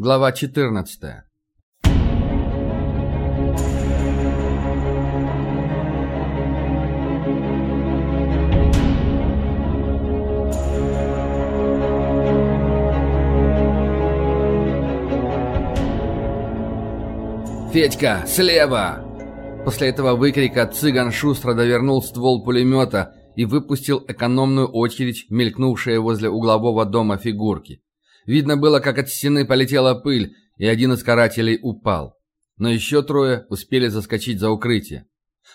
Глава 14. «Федька, слева!» После этого выкрика цыган шустро довернул ствол пулемета и выпустил экономную очередь, мелькнувшие возле углового дома фигурки. Видно было, как от стены полетела пыль, и один из карателей упал. Но еще трое успели заскочить за укрытие.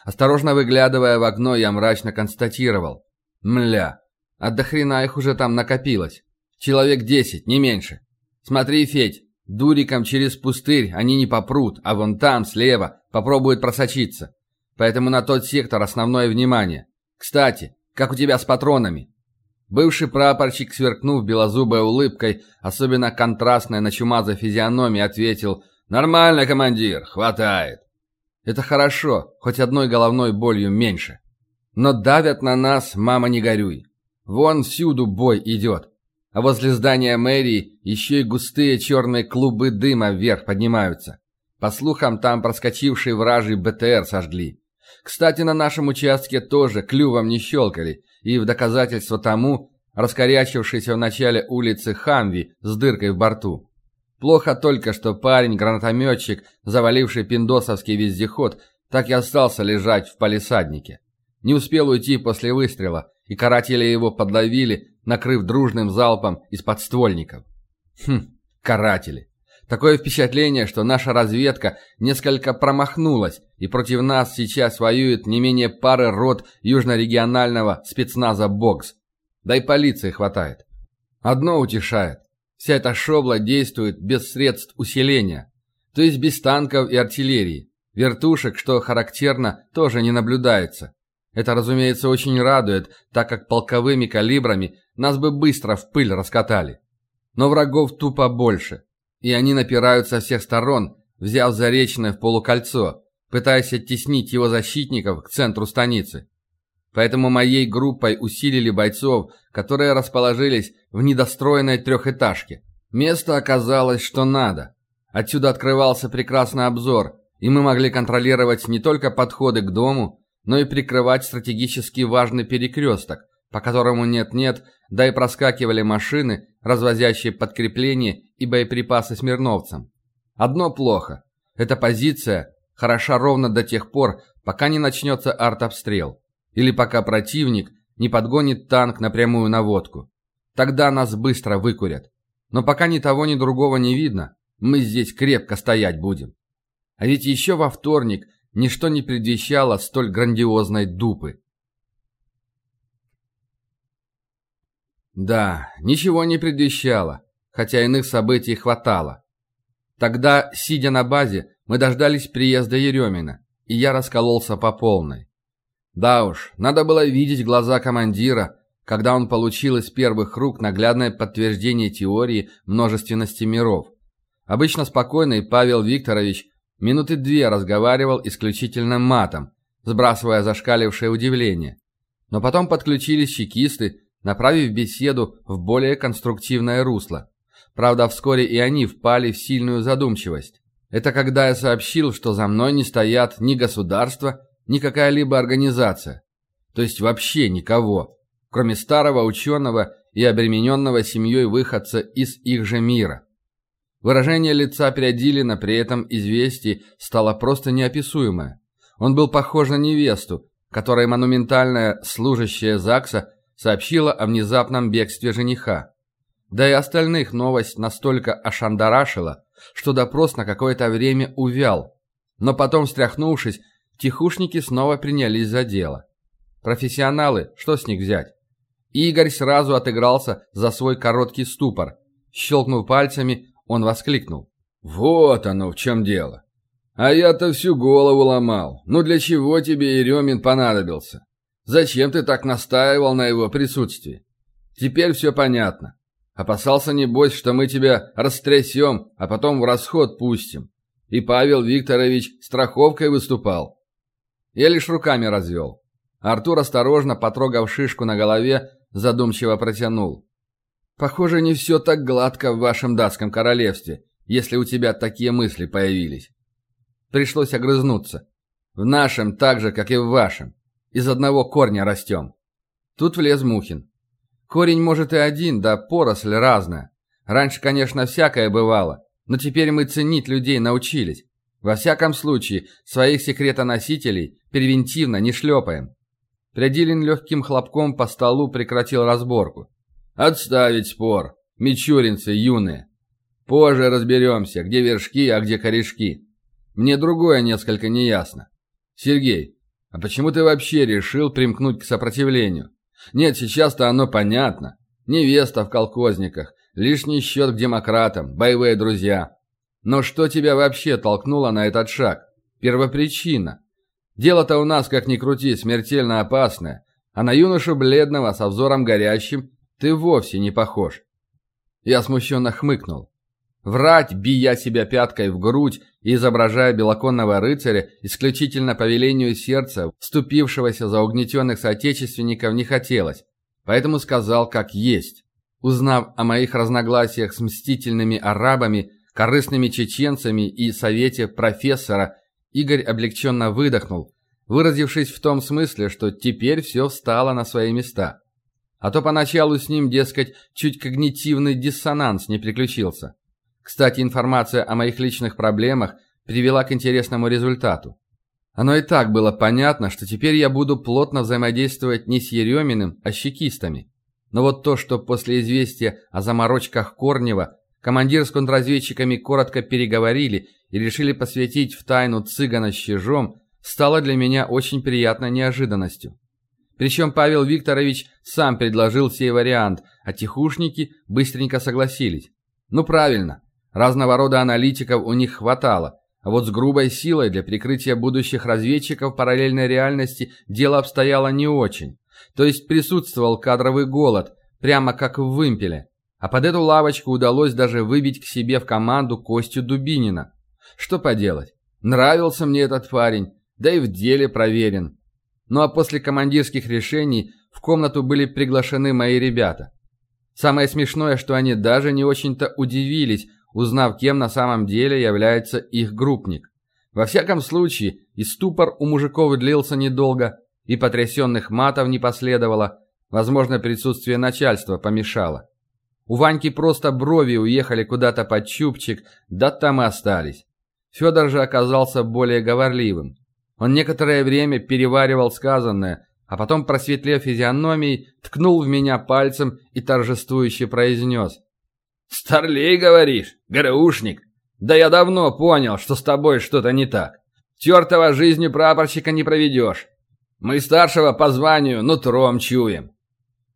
Осторожно выглядывая в окно, я мрачно констатировал. Мля, а до их уже там накопилось. Человек десять, не меньше. Смотри, Федь, Дуриком через пустырь они не попрут, а вон там, слева, попробуют просочиться. Поэтому на тот сектор основное внимание. Кстати, как у тебя с патронами?» Бывший прапорщик, сверкнув белозубой улыбкой, особенно контрастной на чумазой физиономии, ответил «Нормально, командир, хватает». «Это хорошо, хоть одной головной болью меньше. Но давят на нас, мама, не горюй. Вон всюду бой идет а возле здания мэрии еще и густые черные клубы дыма вверх поднимаются. По слухам, там проскочивший вражий БТР сожгли. Кстати, на нашем участке тоже клювом не щелкали, и в доказательство тому раскорячившийся в начале улицы Хамви с дыркой в борту. Плохо только, что парень-гранатометчик, заваливший пиндосовский вездеход, так и остался лежать в палисаднике. Не успел уйти после выстрела, и каратели его подловили, накрыв дружным залпом из подствольников. Хм, каратели. Такое впечатление, что наша разведка несколько промахнулась, и против нас сейчас воюет не менее пары рот южнорегионального спецназа «Бокс». Да и полиции хватает. Одно утешает. Вся эта шобла действует без средств усиления, то есть без танков и артиллерии. Вертушек, что характерно, тоже не наблюдается. Это, разумеется, очень радует, так как полковыми калибрами нас бы быстро в пыль раскатали. Но врагов тупо больше, и они напирают со всех сторон, взяв Заречное в полукольцо, пытаясь оттеснить его защитников к центру станицы. Поэтому моей группой усилили бойцов, которые расположились в недостроенной трехэтажке. Место оказалось, что надо. Отсюда открывался прекрасный обзор, и мы могли контролировать не только подходы к дому, но и прикрывать стратегически важный перекресток, по которому нет-нет, да и проскакивали машины, развозящие подкрепление и боеприпасы смирновцам. Одно плохо. Эта позиция хороша ровно до тех пор, пока не начнется артобстрел. Или пока противник не подгонит танк на прямую наводку. Тогда нас быстро выкурят. Но пока ни того, ни другого не видно, мы здесь крепко стоять будем. А ведь еще во вторник Ничто не предвещало столь грандиозной дупы. Да, ничего не предвещало, хотя иных событий хватало. Тогда, сидя на базе, мы дождались приезда Еремина, и я раскололся по полной. Да уж, надо было видеть глаза командира, когда он получил из первых рук наглядное подтверждение теории множественности миров. Обычно спокойный Павел Викторович Минуты две разговаривал исключительно матом, сбрасывая зашкалившее удивление. Но потом подключились чекисты, направив беседу в более конструктивное русло. Правда, вскоре и они впали в сильную задумчивость. Это когда я сообщил, что за мной не стоят ни государство, ни какая-либо организация. То есть вообще никого, кроме старого ученого и обремененного семьей выходца из их же мира. Выражение лица Передилина при этом известии стало просто неописуемое. Он был похож на невесту, которой монументальная служащая ЗАГСа сообщила о внезапном бегстве жениха. Да и остальных новость настолько ошандарашила, что допрос на какое-то время увял. Но потом, встряхнувшись, тихушники снова принялись за дело. Профессионалы, что с них взять? Игорь сразу отыгрался за свой короткий ступор. Щелкнув пальцами, он воскликнул. «Вот оно в чем дело. А я-то всю голову ломал. Ну для чего тебе Еремин понадобился? Зачем ты так настаивал на его присутствии? Теперь все понятно. Опасался, небось, что мы тебя растрясем, а потом в расход пустим. И Павел Викторович страховкой выступал. Я лишь руками развел. Артур, осторожно потрогав шишку на голове, задумчиво протянул. Похоже, не все так гладко в вашем датском королевстве, если у тебя такие мысли появились. Пришлось огрызнуться. В нашем так же, как и в вашем. Из одного корня растем. Тут влез Мухин. Корень может и один, да поросль разная. Раньше, конечно, всякое бывало, но теперь мы ценить людей научились. Во всяком случае, своих секретоносителей превентивно не шлепаем. Прядилин легким хлопком по столу прекратил разборку. «Отставить спор, мичуринцы юные. Позже разберемся, где вершки, а где корешки. Мне другое несколько неясно. Сергей, а почему ты вообще решил примкнуть к сопротивлению? Нет, сейчас-то оно понятно. Невеста в колхозниках, лишний счет к демократам, боевые друзья. Но что тебя вообще толкнуло на этот шаг? Первопричина. Дело-то у нас, как ни крути, смертельно опасное, а на юношу бледного со взором горящим ты вовсе не похож. Я смущенно хмыкнул. Врать, бия себя пяткой в грудь и изображая белоконного рыцаря исключительно по велению сердца, вступившегося за угнетенных соотечественников, не хотелось, поэтому сказал как есть. Узнав о моих разногласиях с мстительными арабами, корыстными чеченцами и совете профессора, Игорь облегченно выдохнул, выразившись в том смысле, что теперь все встало на свои места. А то поначалу с ним, дескать, чуть когнитивный диссонанс не приключился. Кстати, информация о моих личных проблемах привела к интересному результату. Оно и так было понятно, что теперь я буду плотно взаимодействовать не с Ереминым, а с чекистами. Но вот то, что после известия о заморочках Корнева командир с контрразведчиками коротко переговорили и решили посвятить в тайну цыгана с чижом, стало для меня очень приятной неожиданностью. Причем Павел Викторович сам предложил сей вариант, а тихушники быстренько согласились. Ну правильно, Разного рода аналитиков у них хватало, а вот с грубой силой для прикрытия будущих разведчиков параллельной реальности дело обстояло не очень. То есть присутствовал кадровый голод, прямо как в вымпеле. А под эту лавочку удалось даже выбить к себе в команду Костю Дубинина. Что поделать, нравился мне этот парень, да и в деле проверен. Ну а после командирских решений в комнату были приглашены мои ребята. Самое смешное, что они даже не очень-то удивились, узнав, кем на самом деле является их группник. Во всяком случае, и ступор у мужиков длился недолго, и потрясенных матов не последовало, возможно, присутствие начальства помешало. У Ваньки просто брови уехали куда-то под чубчик, да там и остались. Федор же оказался более говорливым. Он некоторое время переваривал сказанное, а потом, просветлев физиономией, ткнул в меня пальцем и торжествующе произнес. «Старлей, говоришь? ГРУшник? Да я давно понял, что с тобой что-то не так. Тертого жизнью прапорщика не проведешь. Мы старшего по званию нутром чуем».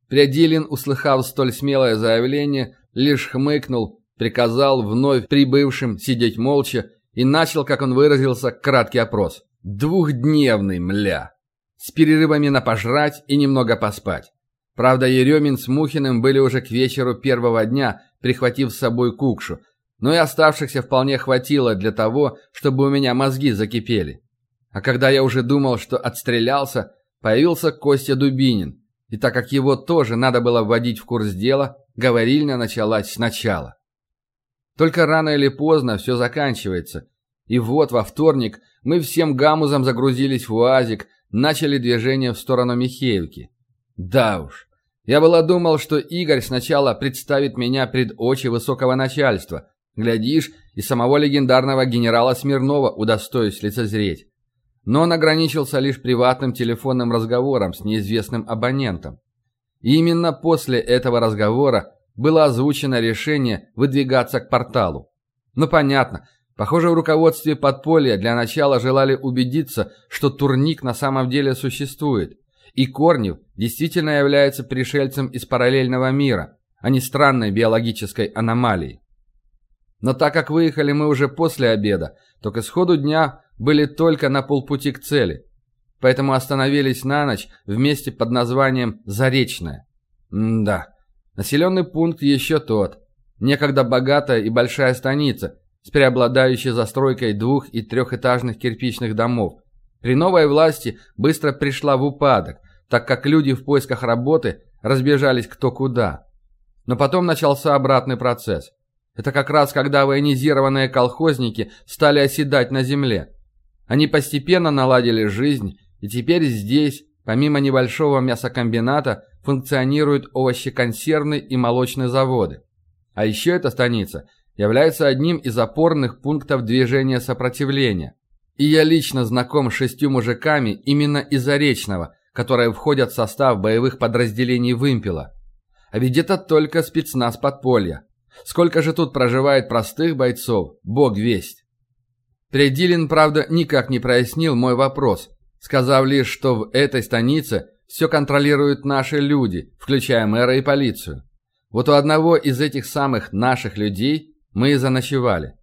Прядилин, услыхав столь смелое заявление, лишь хмыкнул, приказал вновь прибывшим сидеть молча и начал, как он выразился, краткий опрос. Двухдневный, мля. С перерывами на пожрать и немного поспать. Правда, Еремин с Мухиным были уже к вечеру первого дня, прихватив с собой кукшу, но и оставшихся вполне хватило для того, чтобы у меня мозги закипели. А когда я уже думал, что отстрелялся, появился Костя Дубинин, и так как его тоже надо было вводить в курс дела, говорильня началась сначала. Только рано или поздно все заканчивается, и вот во вторник мы всем гамузом загрузились в УАЗик, начали движение в сторону Михеевки. Да уж, я было думал, что Игорь сначала представит меня пред очи высокого начальства. Глядишь, и самого легендарного генерала Смирнова удостоюсь лицезреть. Но он ограничился лишь приватным телефонным разговором с неизвестным абонентом. И именно после этого разговора было озвучено решение выдвигаться к порталу. Ну понятно, похоже в руководстве подполья для начала желали убедиться, что турник на самом деле существует – и Корнев действительно является пришельцем из параллельного мира, а не странной биологической аномалией. Но так как выехали мы уже после обеда, то к исходу дня были только на полпути к цели. Поэтому остановились на ночь в месте под названием Заречное. Да, населенный пункт еще тот. Некогда богатая и большая станица с преобладающей застройкой двух- и трехэтажных кирпичных домов. При новой власти быстро пришла в упадок, так как люди в поисках работы разбежались кто куда. Но потом начался обратный процесс. Это как раз когда военизированные колхозники стали оседать на земле. Они постепенно наладили жизнь, и теперь здесь, помимо небольшого мясокомбината, функционируют овощеконсервный и молочные заводы. А еще эта станица является одним из опорных пунктов движения сопротивления. И я лично знаком с шестью мужиками именно из Заречного, которые входят в состав боевых подразделений «Вымпела». А ведь это только спецназ подполья. Сколько же тут проживает простых бойцов, бог весть. Предилин, правда, никак не прояснил мой вопрос, сказав лишь, что в этой станице все контролируют наши люди, включая мэра и полицию. Вот у одного из этих самых наших людей мы и заночевали.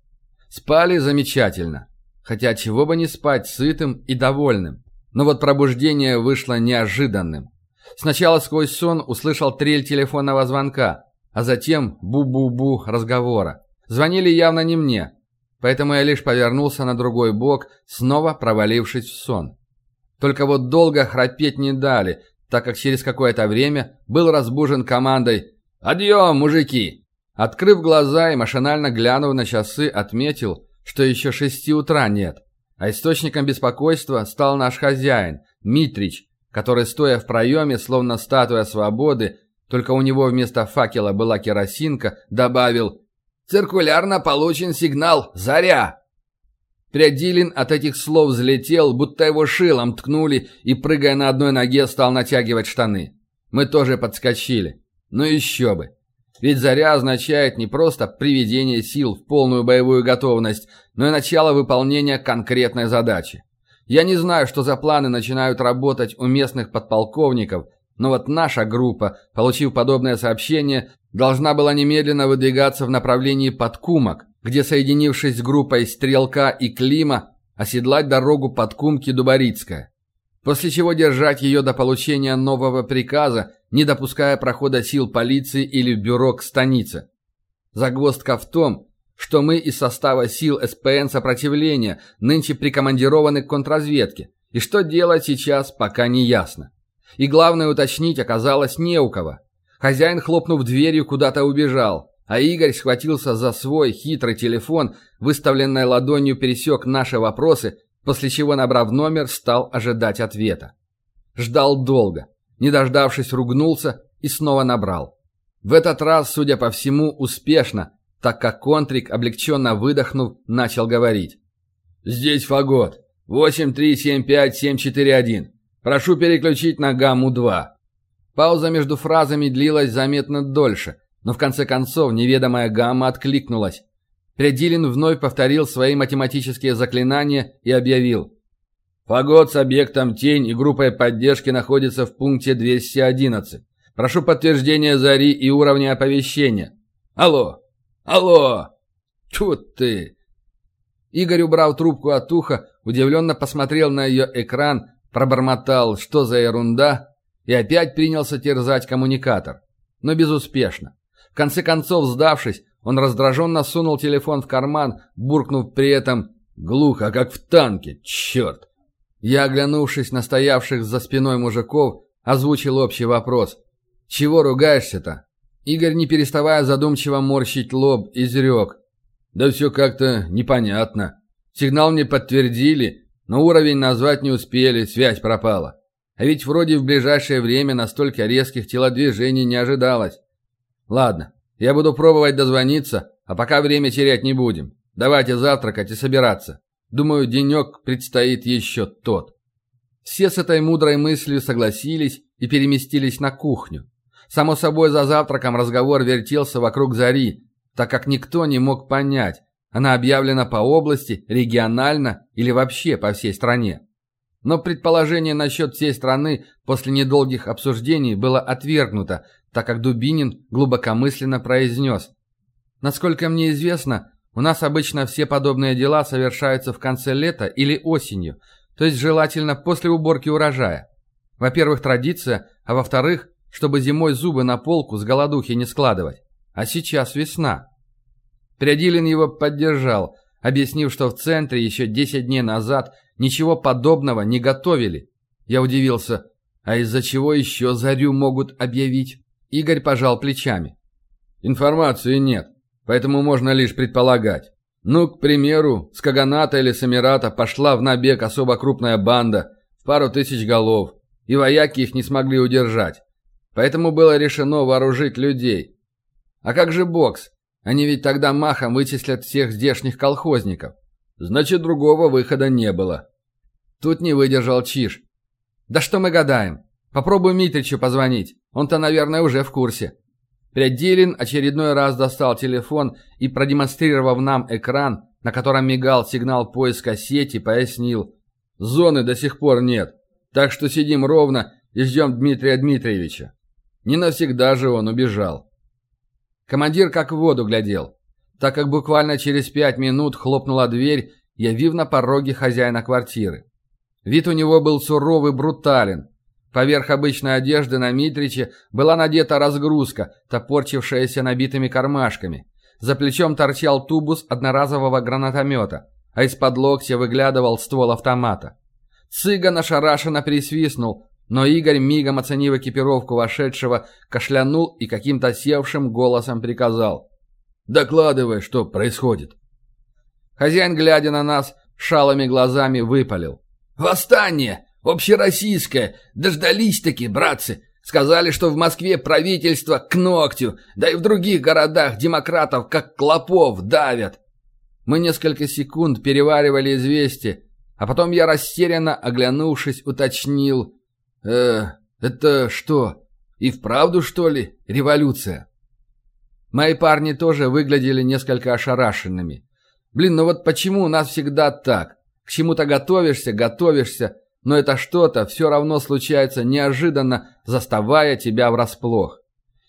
Спали замечательно. Хотя чего бы не спать сытым и довольным. Но вот пробуждение вышло неожиданным. Сначала сквозь сон услышал трель телефонного звонка, а затем бу-бу-бу разговора. Звонили явно не мне, поэтому я лишь повернулся на другой бок, снова провалившись в сон. Только вот долго храпеть не дали, так как через какое-то время был разбужен командой «Подъем, мужики!». Открыв глаза и машинально глянув на часы, отметил, что еще шести утра нет. А источником беспокойства стал наш хозяин, Митрич, который, стоя в проеме, словно статуя свободы, только у него вместо факела была керосинка, добавил «Циркулярно получен сигнал «Заря!». Прядилин от этих слов взлетел, будто его шилом ткнули и, прыгая на одной ноге, стал натягивать штаны. Мы тоже подскочили. Ну еще бы. Ведь «Заря» означает не просто приведение сил в полную боевую готовность, но и начало выполнения конкретной задачи. Я не знаю, что за планы начинают работать у местных подполковников, но вот наша группа, получив подобное сообщение, должна была немедленно выдвигаться в направлении Подкумок, где, соединившись с группой Стрелка и Клима, оседлать дорогу Подкумки-Дубарицкая. После чего держать ее до получения нового приказа, не допуская прохода сил полиции или бюро к станице. Загвоздка в том, что мы из состава сил СПН сопротивления нынче прикомандированы к контрразведке, и что делать сейчас, пока не ясно. И главное уточнить оказалось не у кого. Хозяин, хлопнув дверью, куда-то убежал, а Игорь схватился за свой хитрый телефон, выставленной ладонью пересек наши вопросы, после чего, набрав номер, стал ожидать ответа. Ждал долго, не дождавшись, ругнулся и снова набрал. В этот раз, судя по всему, успешно, так как Контрик, облегченно выдохнув, начал говорить. «Здесь Фагот. 8375741. Прошу переключить на гамму-2». Пауза между фразами длилась заметно дольше, но в конце концов неведомая гамма откликнулась. Предилин вновь повторил свои математические заклинания и объявил. «Фагот с объектом «Тень» и группой поддержки находится в пункте 211. Прошу подтверждения зари и уровня оповещения. Алло!» «Алло! Тут ты!» Игорь убрал трубку от уха, удивленно посмотрел на ее экран, пробормотал «что за ерунда?» и опять принялся терзать коммуникатор. Но безуспешно. В конце концов, сдавшись, он раздраженно сунул телефон в карман, буркнув при этом «глухо, как в танке, черт!» Я, оглянувшись на стоявших за спиной мужиков, озвучил общий вопрос. «Чего ругаешься-то?» Игорь, не переставая задумчиво морщить лоб, изрек. «Да все как-то непонятно. Сигнал мне подтвердили, но уровень назвать не успели, связь пропала. А ведь вроде в ближайшее время настолько резких телодвижений не ожидалось. Ладно, я буду пробовать дозвониться, а пока время терять не будем. Давайте завтракать и собираться. Думаю, денек предстоит еще тот». Все с этой мудрой мыслью согласились и переместились на кухню. Само собой, за завтраком разговор вертелся вокруг зари, так как никто не мог понять, она объявлена по области, регионально или вообще по всей стране. Но предположение насчет всей страны после недолгих обсуждений было отвергнуто, так как Дубинин глубокомысленно произнес. «Насколько мне известно, у нас обычно все подобные дела совершаются в конце лета или осенью, то есть желательно после уборки урожая. Во-первых, традиция, а во-вторых, чтобы зимой зубы на полку с голодухи не складывать. А сейчас весна. Прядилин его поддержал, объяснив, что в центре еще 10 дней назад ничего подобного не готовили. Я удивился, а из-за чего еще зарю могут объявить? Игорь пожал плечами. Информации нет. Поэтому можно лишь предполагать. Ну, к примеру, с Каганата или Самирата пошла в набег особо крупная банда, в пару тысяч голов, и вояки их не смогли удержать. Поэтому было решено вооружить людей. А как же бокс? Они ведь тогда махом вычислят всех здешних колхозников. Значит, другого выхода не было. Тут не выдержал Чиж. «Да что мы гадаем? Попробуй Митричу позвонить. Он-то, наверное, уже в курсе». Прядилин очередной раз достал телефон и, продемонстрировав нам экран, на котором мигал сигнал поиска сети, пояснил. «Зоны до сих пор нет, так что сидим ровно и ждем Дмитрия Дмитриевича. Не навсегда же он убежал». Командир как в воду глядел, так как буквально через пять минут хлопнула дверь, явив на пороге хозяина квартиры. Вид у него был суровый, брутален. Поверх обычной одежды на Митриче была надета разгрузка, топорчившаяся набитыми кармашками. За плечом торчал тубус одноразового гранатомета, а из-под локтя выглядывал ствол автомата. Цыган ошарашенно присвистнул, но Игорь, мигом оценив экипировку вошедшего, кашлянул и каким-то севшим голосом приказал. «Докладывай, что происходит». Хозяин, глядя на нас, шалыми глазами выпалил. «Восстание! Общероссийское! Дождались-таки, братцы! Сказали, что в Москве правительство к ногтю, да и в других городах демократов как клопов давят!» Мы несколько секунд переваривали известие, а потом я растерянно, оглянувшись, уточнил. «Э, это что, и вправду, что ли, революция?» Мои парни тоже выглядели несколько ошарашенными. Блин, ну вот почему у нас всегда так? К чему-то готовишься, готовишься, но это что-то все равно случается неожиданно, заставая тебя врасплох.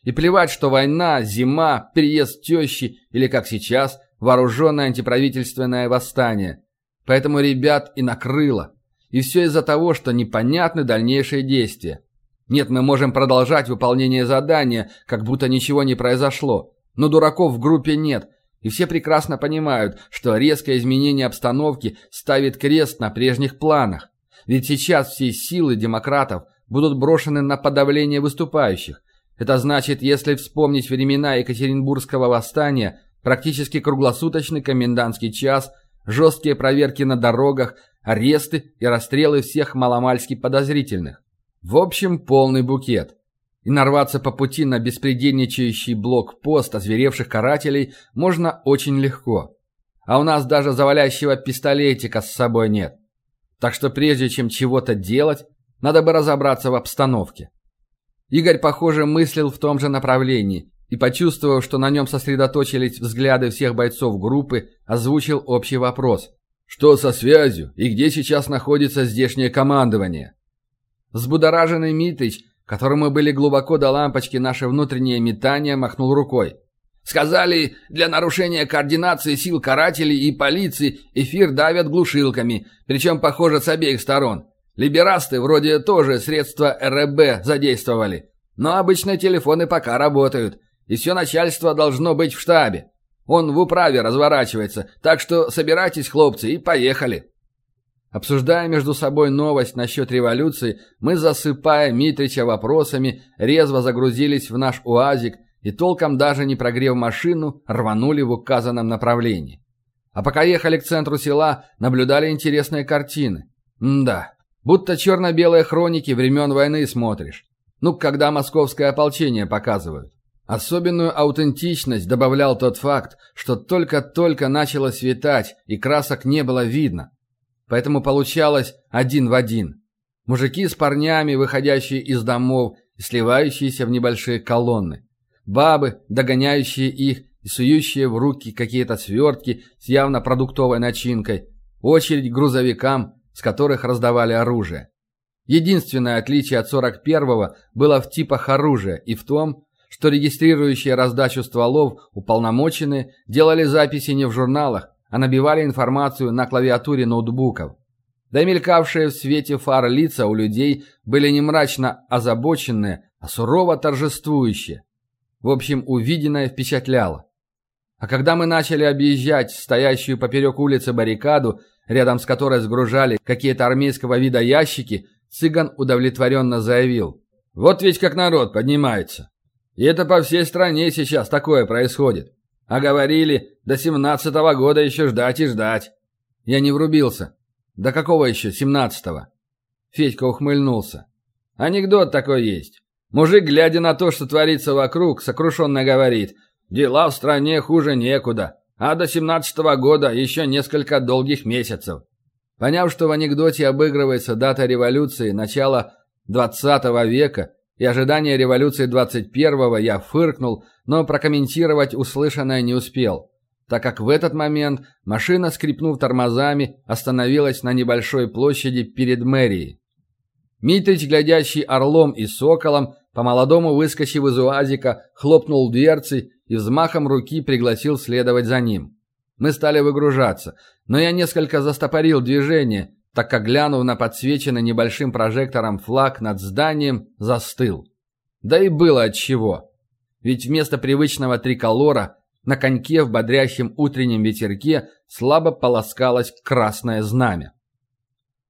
И плевать, что война, зима, переезд тещи или, как сейчас, вооруженное антиправительственное восстание. Поэтому ребят и накрыло. И все из-за того, что непонятны дальнейшие действия. Нет, мы можем продолжать выполнение задания, как будто ничего не произошло. Но дураков в группе нет, и все прекрасно понимают, что резкое изменение обстановки ставит крест на прежних планах. Ведь сейчас все силы демократов будут брошены на подавление выступающих. Это значит, если вспомнить времена Екатеринбургского восстания, практически круглосуточный комендантский час, жесткие проверки на дорогах, аресты и расстрелы всех маломальски подозрительных. В общем, полный букет. И нарваться по пути на беспредельничающий блокпост озверевших карателей можно очень легко. А у нас даже завалящего пистолетика с собой нет. Так что прежде чем чего-то делать, надо бы разобраться в обстановке. Игорь, похоже, мыслил в том же направлении и, почувствовав, что на нем сосредоточились взгляды всех бойцов группы, озвучил общий вопрос. Что со связью и где сейчас находится здешнее командование? Взбудораженный Митрич, которому были глубоко до лампочки наши внутренние метания, махнул рукой. Сказали, для нарушения координации сил карателей и полиции эфир давят глушилками, причем, похоже, с обеих сторон. Либерасты вроде тоже средства РБ задействовали. Но обычно телефоны пока работают, и все начальство должно быть в штабе. Он в управе разворачивается, так что собирайтесь, хлопцы, и поехали. Обсуждая между собой новость насчет революции, мы, засыпая Митрича вопросами, резво загрузились в наш УАЗик и, толком даже не прогрев машину, рванули в указанном направлении. А пока ехали к центру села, наблюдали интересные картины. М да, будто черно-белые хроники времен войны смотришь. Ну, когда московское ополчение показывают. Особенную аутентичность добавлял тот факт, что только-только начало светать и красок не было видно. Поэтому получалось один в один. Мужики с парнями, выходящие из домов и сливающиеся в небольшие колонны. Бабы, догоняющие их и сующие в руки какие-то свертки с явно продуктовой начинкой. Очередь грузовикам, с которых раздавали оружие. Единственное отличие от 41-го было в типах оружия и в том, что регистрирующие раздачу стволов уполномоченные делали записи не в журналах, а набивали информацию на клавиатуре ноутбуков. Да и мелькавшие в свете фар лица у людей были не мрачно озабоченные, а сурово торжествующие. В общем, увиденное впечатляло. А когда мы начали объезжать стоящую поперек улицы баррикаду, рядом с которой сгружали какие-то армейского вида ящики, цыган удовлетворенно заявил. «Вот ведь как народ поднимается. И это по всей стране сейчас такое происходит. А говорили, до семнадцатого года еще ждать и ждать. Я не врубился. До какого еще семнадцатого? Федька ухмыльнулся. Анекдот такой есть. Мужик, глядя на то, что творится вокруг, сокрушенно говорит, дела в стране хуже некуда, а до семнадцатого года еще несколько долгих месяцев. Поняв, что в анекдоте обыгрывается дата революции начала двадцатого века и ожидание революции двадцать первого, я фыркнул, но прокомментировать услышанное не успел, так как в этот момент машина, скрипнув тормозами, остановилась на небольшой площади перед мэрией. Митрич, глядящий орлом и соколом, по-молодому выскочив из уазика, хлопнул дверцей и взмахом руки пригласил следовать за ним. Мы стали выгружаться, но я несколько застопорил движение, так как, глянув на подсвеченный небольшим прожектором флаг над зданием, застыл. Да и было отчего. Ведь вместо привычного триколора на коньке в бодрящем утреннем ветерке слабо полоскалось красное знамя.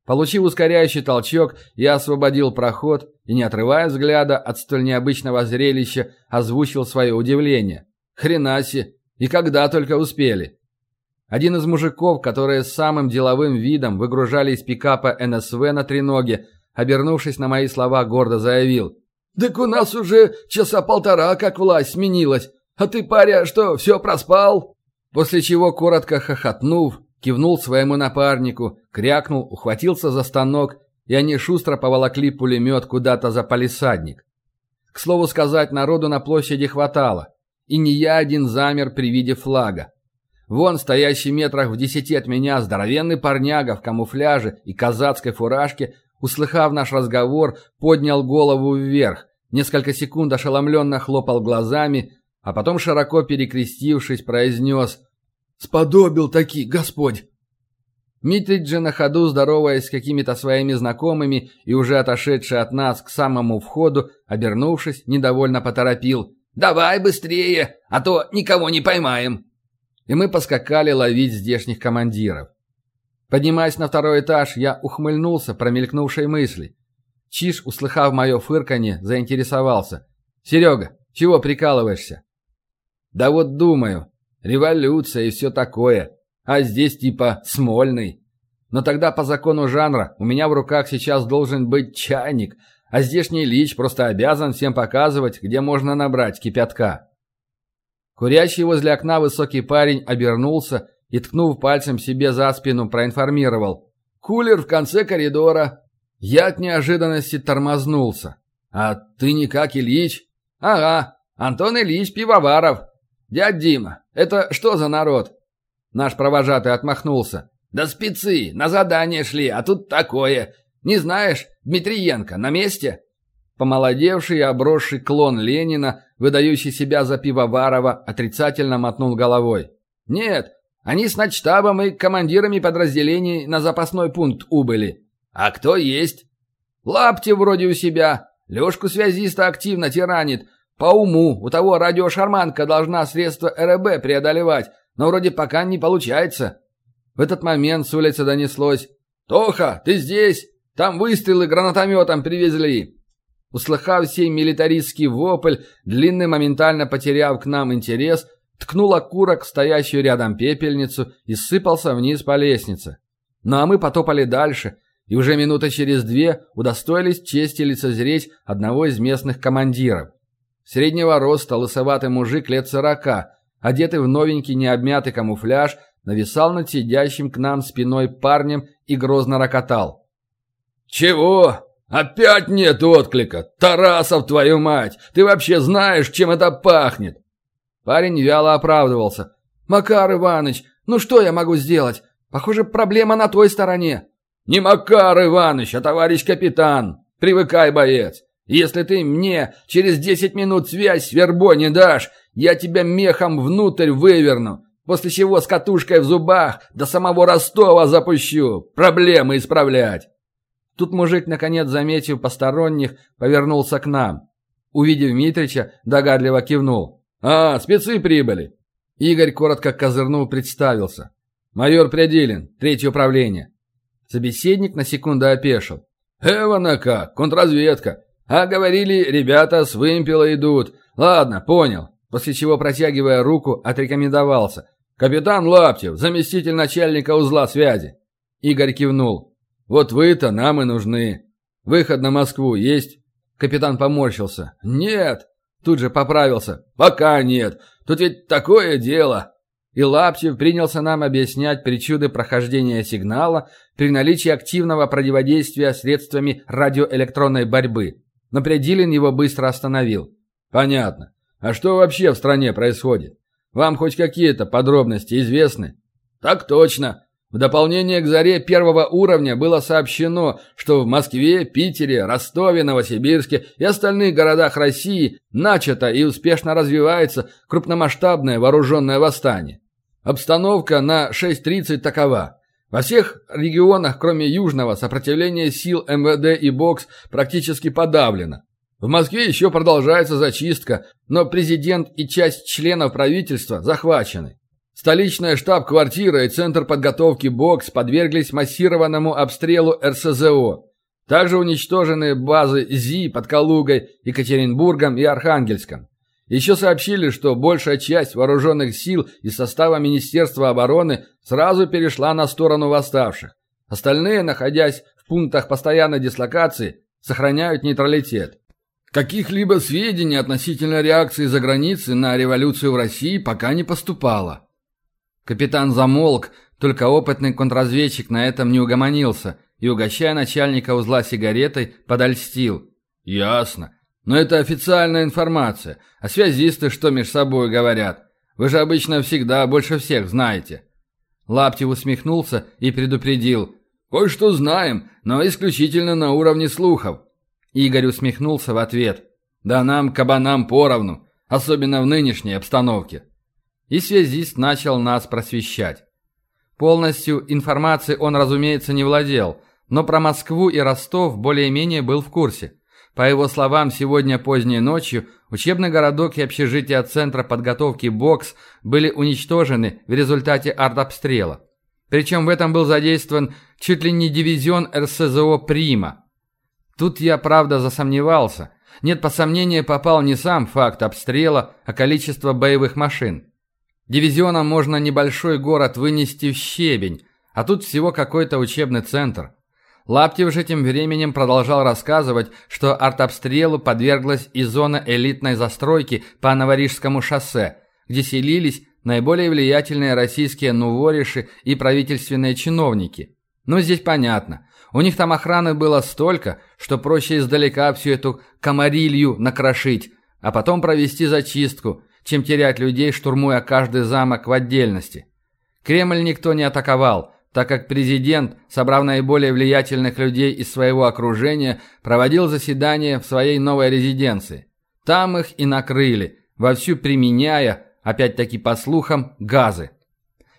Получив ускоряющий толчок, я освободил проход и, не отрывая взгляда от столь необычного зрелища, озвучил свое удивление. Хренаси! И когда только успели! Один из мужиков, которые с самым деловым видом выгружали из пикапа НСВ на треноге, обернувшись на мои слова, гордо заявил. «Так у нас уже часа полтора, как власть сменилась. А ты, паря, что, все проспал?» После чего, коротко хохотнув, кивнул своему напарнику, крякнул, ухватился за станок, и они шустро поволокли пулемет куда-то за палисадник. К слову сказать, народу на площади хватало, и не я один замер при виде флага. Вон, стоящий метрах в десяти от меня, здоровенный парняга в камуфляже и казацкой фуражке, услыхав наш разговор, поднял голову вверх, несколько секунд ошеломленно хлопал глазами, а потом, широко перекрестившись, произнес Сподобил таки, Господь!» Митрич же на ходу, здороваясь с какими-то своими знакомыми и уже отошедший от нас к самому входу, обернувшись, недовольно поторопил. «Давай быстрее, а то никого не поймаем!» И мы поскакали ловить здешних командиров. Поднимаясь на второй этаж, я ухмыльнулся промелькнувшей мысли. Чиж, услыхав мое фырканье, заинтересовался. «Серега, чего прикалываешься?» «Да вот думаю, Революция и все такое. А здесь типа Смольный. Но тогда по закону жанра у меня в руках сейчас должен быть чайник, а здешний лич просто обязан всем показывать, где можно набрать кипятка. Курящий возле окна высокий парень обернулся и, ткнув пальцем себе за спину, проинформировал. «Кулер в конце коридора». Я от неожиданности тормознулся. «А ты никак Ильич?» «Ага, Антон Ильич Пивоваров. Дядь Дима, это что за народ?» Наш провожатый отмахнулся. «Да спецы, на задание шли, а тут такое. Не знаешь, Дмитриенко на месте?» Помолодевший и обросший клон Ленина, выдающий себя за Пивоварова, отрицательно мотнул головой. «Нет, они с начтабом и командирами подразделений на запасной пункт убыли. А кто есть?» «Лапти вроде у себя. Лешку связиста активно тиранит, по уму, у того радиошарманка должна средства РБ преодолевать, но вроде пока не получается. В этот момент с улицы донеслось «Тоха, ты здесь? Там выстрелы гранатометом привезли!» Услыхав сей милитаристский вопль, Длинный, моментально потеряв к нам интерес, ткнул окурок в стоящую рядом пепельницу и сыпался вниз по лестнице. Ну а мы потопали дальше, и уже минуты через две удостоились чести лицезреть одного из местных командиров. Среднего роста лысоватый мужик лет сорока, одетый в новенький необмятый камуфляж, нависал над сидящим к нам спиной парнем и грозно рокотал. «Чего? Опять нет отклика! Тарасов, твою мать! Ты вообще знаешь, чем это пахнет?» Парень вяло оправдывался. «Макар Иваныч, ну что я могу сделать? Похоже, проблема на той стороне». «Не Макар Иваныч, а товарищ капитан. Привыкай, боец. Если ты мне через десять минут связь с вербой не дашь, я тебя мехом внутрь выверну, после чего с катушкой в зубах до самого Ростова запущу. Проблемы исправлять». Тут мужик, наконец заметив посторонних, повернулся к нам. Увидев Митрича, догадливо кивнул. «А, спецы прибыли!» Игорь, коротко козырнул, представился. «Майор Прядилин, третье управление». Собеседник на секунду опешил. «Эвана как, контрразведка. А говорили, ребята с вымпела идут. Ладно, понял. после чего, протягивая руку, отрекомендовался. «Капитан Лаптев, заместитель начальника узла связи». Игорь кивнул. «Вот вы-то нам и нужны. Выход на Москву есть?» Капитан поморщился. «Нет!» Тут же поправился. «Пока нет. Тут ведь такое дело!» И Лаптев принялся нам объяснять причуды прохождения сигнала при наличии активного противодействия средствами радиоэлектронной борьбы. Но Прядилин его быстро остановил. «Понятно. А что вообще в стране происходит? Вам хоть какие-то подробности известны?» «Так точно. В дополнение к «Заре» первого уровня было сообщено, что в Москве, Питере, Ростове, Новосибирске и остальных городах России начато и успешно развивается крупномасштабное вооруженное восстание. Обстановка на 6.30 такова. Во всех регионах, кроме Южного, сопротивление сил МВД и БОКС практически подавлено. В Москве еще продолжается зачистка, но президент и часть членов правительства захвачены. Столичная штаб-квартира и центр подготовки БОКС подверглись массированному обстрелу РСЗО. Также уничтожены базы ЗИ под Калугой, Екатеринбургом и Архангельском. Еще сообщили, что большая часть вооруженных сил из состава Министерства обороны сразу перешла на сторону восставших. Остальные, находясь в пунктах постоянной дислокации, сохраняют нейтралитет. Каких-либо сведений относительно реакции за границей на революцию в России пока не поступало. Капитан замолк, только опытный контрразведчик на этом не угомонился и, угощая начальника узла сигаретой, подольстил. «Ясно. Но это официальная информация. А связисты что между собой говорят? Вы же обычно всегда больше всех знаете». Лаптев усмехнулся и предупредил. «Кое-что знаем, но исключительно на уровне слухов». Игорь усмехнулся в ответ. «Да нам, кабанам, поровну, особенно в нынешней обстановке». И связист начал нас просвещать. Полностью информацией он, разумеется, не владел, но про Москву и Ростов более-менее был в курсе. По его словам, сегодня поздней ночью учебный городок и общежитие Центра подготовки «Бокс» были уничтожены в результате артобстрела. Причем в этом был задействован чуть ли не дивизион РСЗО «Прима». Тут я, правда, засомневался. Нет, по сомнению попал не сам факт обстрела, а количество боевых машин. Дивизионом можно небольшой город вынести в щебень, а тут всего какой-то учебный центр. Лаптев же тем временем продолжал рассказывать, что артобстрелу подверглась и зона элитной застройки по Новорижскому шоссе, где селились наиболее влиятельные российские нувориши и правительственные чиновники. Но здесь понятно. У них там охраны было столько, что проще издалека всю эту комарилью накрошить, а потом провести зачистку, чем терять людей, штурмуя каждый замок в отдельности. Кремль никто не атаковал – так как президент, собрав наиболее влиятельных людей из своего окружения, проводил заседание в своей новой резиденции. Там их и накрыли, вовсю применяя, опять-таки по слухам, газы.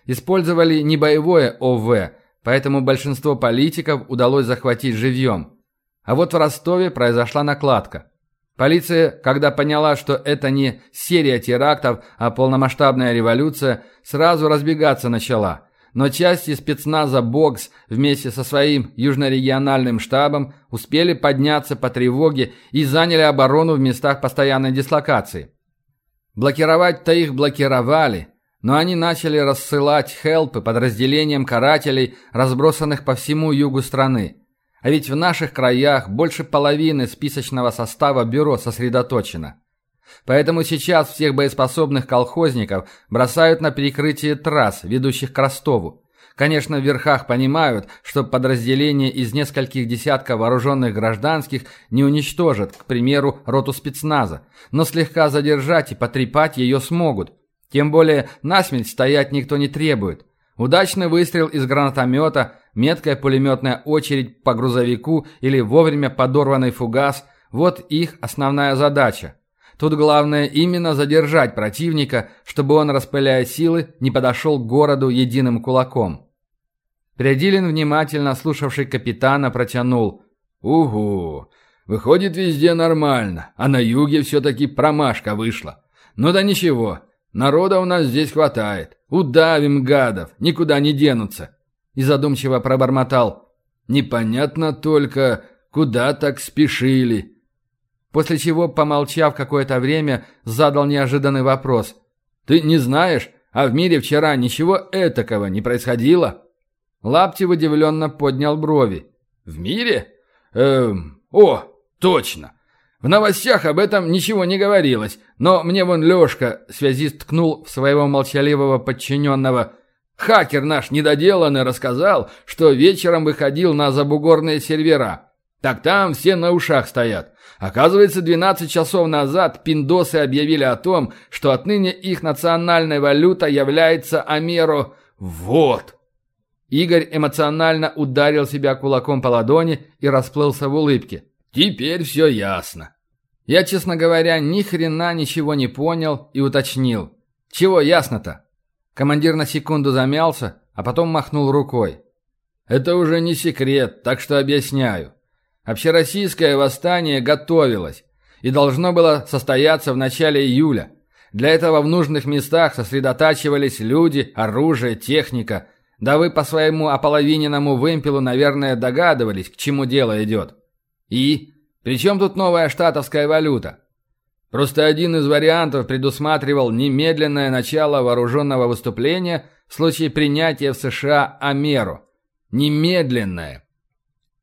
Использовали не боевое ОВ, поэтому большинство политиков удалось захватить живьем. А вот в Ростове произошла накладка. Полиция, когда поняла, что это не серия терактов, а полномасштабная революция, сразу разбегаться начала – но части спецназа «Бокс» вместе со своим южнорегиональным штабом успели подняться по тревоге и заняли оборону в местах постоянной дислокации. Блокировать-то их блокировали, но они начали рассылать хелпы подразделениям карателей, разбросанных по всему югу страны. А ведь в наших краях больше половины списочного состава бюро сосредоточено. Поэтому сейчас всех боеспособных колхозников бросают на перекрытие трасс, ведущих к Ростову. Конечно, в верхах понимают, что подразделение из нескольких десятков вооруженных гражданских не уничтожит, к примеру, роту спецназа, но слегка задержать и потрепать ее смогут. Тем более насмерть стоять никто не требует. Удачный выстрел из гранатомета, меткая пулеметная очередь по грузовику или вовремя подорванный фугас – вот их основная задача. Тут главное именно задержать противника, чтобы он, распыляя силы, не подошел к городу единым кулаком. Прядилин, внимательно слушавший капитана, протянул. «Угу, выходит везде нормально, а на юге все-таки промашка вышла. Ну да ничего, народа у нас здесь хватает. Удавим гадов, никуда не денутся». И задумчиво пробормотал. «Непонятно только, куда так спешили». После чего, помолчав какое-то время, задал неожиданный вопрос. «Ты не знаешь, а в мире вчера ничего этакого не происходило?» Лаптев удивленно поднял брови. «В мире? Эм... О, точно! В новостях об этом ничего не говорилось, но мне вон Лешка, связист ткнул в своего молчаливого подчиненного, хакер наш недоделанный рассказал, что вечером выходил на забугорные сервера. Так там все на ушах стоят. Оказывается, 12 часов назад пиндосы объявили о том, что отныне их национальной валютой является Амеро. Вот! Игорь эмоционально ударил себя кулаком по ладони и расплылся в улыбке. Теперь все ясно. Я, честно говоря, ни хрена ничего не понял и уточнил. Чего ясно-то? Командир на секунду замялся, а потом махнул рукой. Это уже не секрет, так что объясняю. Общероссийское восстание готовилось и должно было состояться в начале июля. Для этого в нужных местах сосредотачивались люди, оружие, техника. Да вы по своему ополовиненному вымпелу, наверное, догадывались, к чему дело идет. И? При чем тут новая штатовская валюта? Просто один из вариантов предусматривал немедленное начало вооруженного выступления в случае принятия в США Амеру. Немедленное.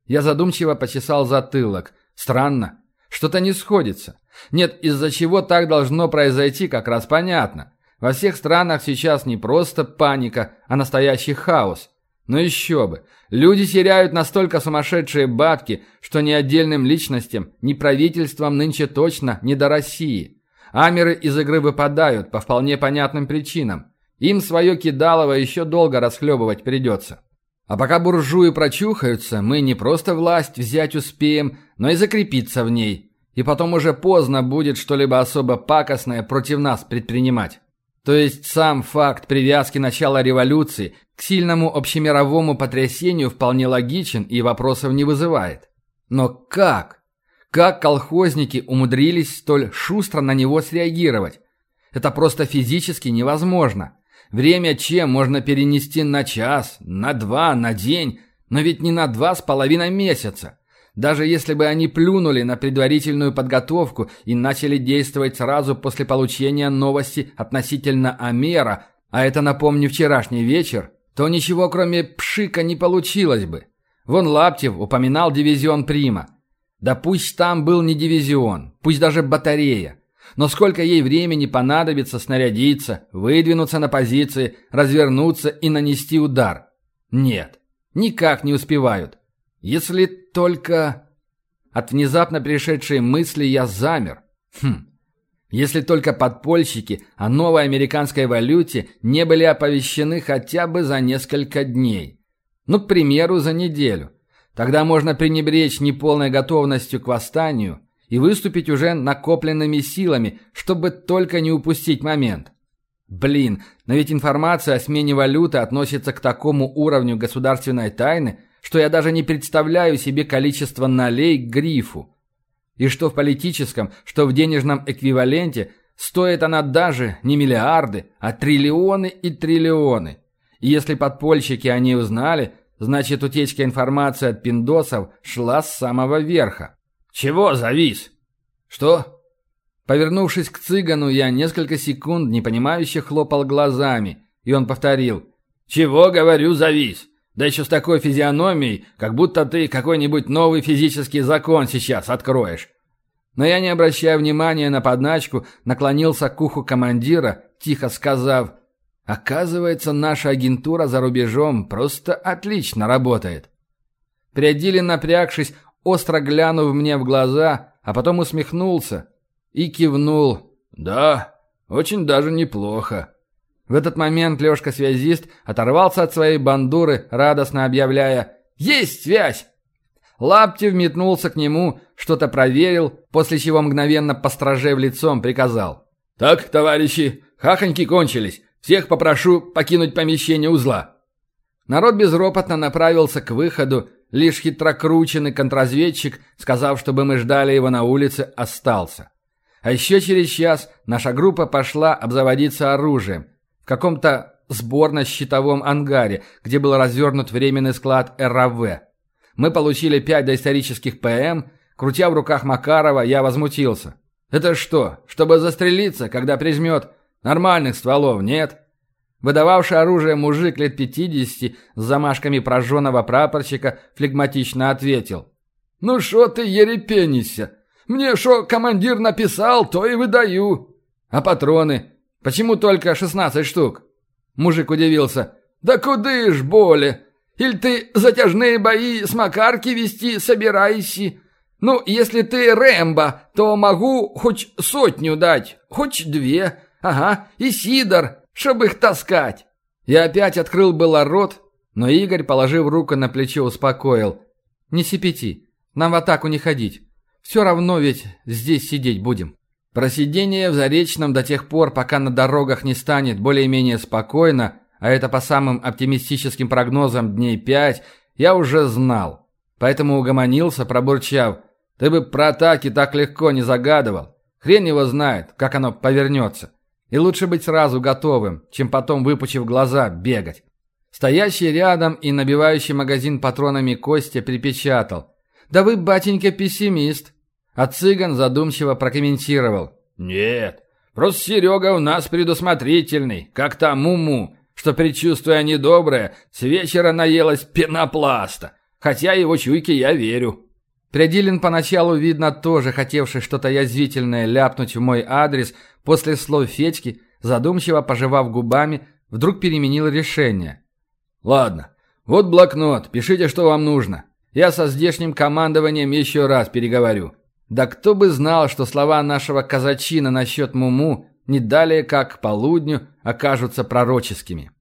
Я задумчиво почесал затылок. Странно. Что-то не сходится. Нет, из-за чего так должно произойти, как раз понятно. Во всех странах сейчас не просто паника, а настоящий хаос. Но еще бы. Люди теряют настолько сумасшедшие бабки, что ни отдельным личностям, ни правительствам нынче точно не до России. Амеры из игры выпадают по вполне понятным причинам. Им свое кидалово еще долго расхлебывать придется. А пока буржуи прочухаются, мы не просто власть взять успеем, но и закрепиться в ней. И потом уже поздно будет что-либо особо пакостное против нас предпринимать. То есть сам факт привязки начала революции к сильному общемировому потрясению вполне логичен и вопросов не вызывает. Но как? Как колхозники умудрились столь шустро на него среагировать? Это просто физически невозможно. Время чем можно перенести на час, на два, на день, но ведь не на два с половиной месяца. Даже если бы они плюнули на предварительную подготовку и начали действовать сразу после получения новости относительно Амера, а это, напомню, вчерашний вечер, то ничего кроме пшика не получилось бы. Вон Лаптев упоминал дивизион Прима. Да пусть там был не дивизион, пусть даже батарея. Но сколько ей времени понадобится снарядиться, выдвинуться на позиции, развернуться и нанести удар? Нет, никак не успевают. Если только... От внезапно пришедшей мысли я замер. Хм. Если только подпольщики о новой американской валюте не были оповещены хотя бы за несколько дней. Ну, к примеру, за неделю. Тогда можно пренебречь неполной готовностью к восстанию и выступить уже накопленными силами, чтобы только не упустить момент. Блин, но ведь информация о смене валюты относится к такому уровню государственной тайны, что я даже не представляю себе количество налей к грифу. И что в политическом, что в денежном эквиваленте стоит она даже не миллиарды, а триллионы и триллионы. И если подпольщики о ней узнали, значит утечка информации от пиндосов шла с самого верха. «Чего завис?» «Что?» Повернувшись к цыгану, я несколько секунд непонимающе хлопал глазами, и он повторил. «Чего, говорю, завис? Да еще с такой физиономией, как будто ты какой-нибудь новый физический закон сейчас откроешь. Но я, не обращая внимания на подначку, наклонился к уху командира, тихо сказав, «Оказывается, наша агентура за рубежом просто отлично работает». Приодилин, напрягшись, остро глянув мне в глаза, а потом усмехнулся и кивнул. «Да, очень даже неплохо». В этот момент Лёшка-связист оторвался от своей бандуры, радостно объявляя «Есть связь!». Лаптев метнулся к нему, что-то проверил, после чего мгновенно постражев лицом приказал. «Так, товарищи, хахоньки кончились. Всех попрошу покинуть помещение узла». Народ безропотно направился к выходу, лишь хитрокрученный контрразведчик, сказав, чтобы мы ждали его на улице, остался. А еще через час наша группа пошла обзаводиться оружием, в каком-то сборно-щитовом ангаре, где был развернут временный склад РАВ. Мы получили пять доисторических ПМ, Крутя в руках Макарова, я возмутился. «Это что, чтобы застрелиться, когда прижмет? Нормальных стволов нет?» Выдававший оружие мужик лет пятидесяти с замашками прожженного прапорщика флегматично ответил. «Ну шо ты ерепенишься? Мне шо командир написал, то и выдаю». «А патроны? Почему только шестнадцать штук?» Мужик удивился. «Да куды ж боли? Или ты затяжные бои с Макарки вести собираешься? Ну, если ты Рэмбо, то могу хоть сотню дать, хоть две. Ага, и Сидор, чтобы их таскать». Я опять открыл было рот, но Игорь, положив руку на плечо, успокоил. «Не сипяти, нам в атаку не ходить. Все равно ведь здесь сидеть будем». Про сидение в Заречном до тех пор, пока на дорогах не станет более-менее спокойно, а это по самым оптимистическим прогнозам дней пять, я уже знал. Поэтому угомонился, пробурчав. «Ты бы про атаки так легко не загадывал. Хрен его знает, как оно повернется. И лучше быть сразу готовым, чем потом, выпучив глаза, бегать». Стоящий рядом и набивающий магазин патронами Костя припечатал. «Да вы, батенька, пессимист. А цыган задумчиво прокомментировал. «Нет, просто Серега у нас предусмотрительный, как та Муму, что, предчувствуя недоброе, с вечера наелась пенопласта. Хотя его чуйке я верю». Прядилин поначалу, видно, тоже хотевший что-то язвительное ляпнуть в мой адрес, после слов Федьки, задумчиво пожевав губами, вдруг переменил решение. «Ладно, вот блокнот, пишите, что вам нужно. Я со здешним командованием еще раз переговорю. Да кто бы знал, что слова нашего казачина насчет Муму не далее как к полудню окажутся пророческими.